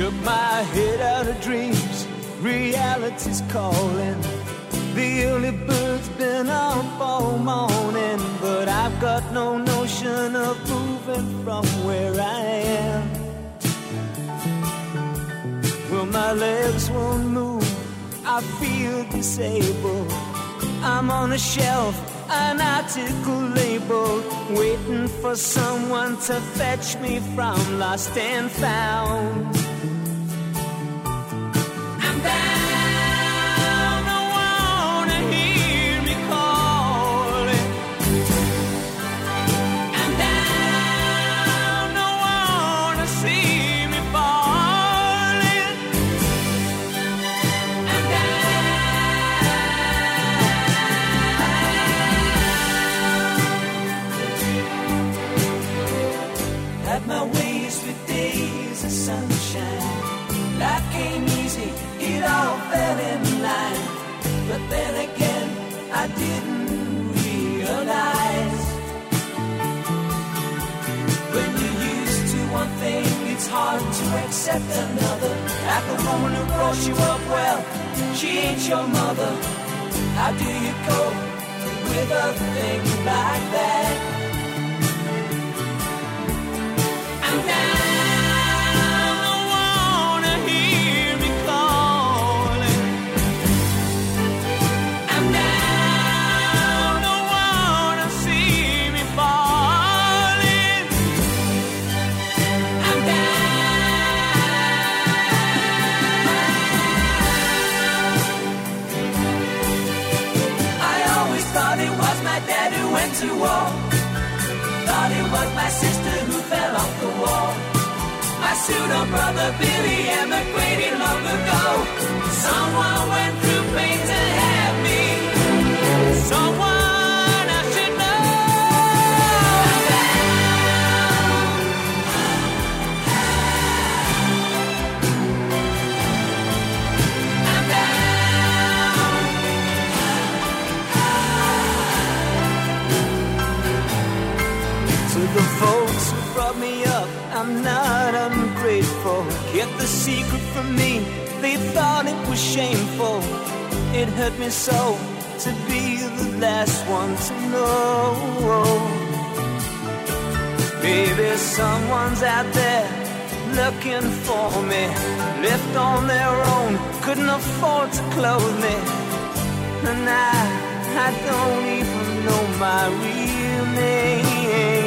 Shook my head out of dreams, reality's calling. The early bird's been up all morning, but I've got no notion of moving from where I am. Well, my legs won't move, I feel disabled. I'm on a shelf, an article labeled, waiting for someone to fetch me from lost and found. In line. But then again, I didn't realize. When you're used to one thing, it's hard to accept another. Like the woman who brought you up well, she ain't your mother. How do you cope with a thing like that? To war. Thought it was my sister who fell off the wall. My pseudo brother Billy emigrated long ago. Someone went through I'm not ungrateful. Kept the secret from me, they thought it was shameful. It hurt me so to be the last one to know. Maybe someone's out there looking for me. Left on their own, couldn't afford to clothe me. And I, I don't even know my real name.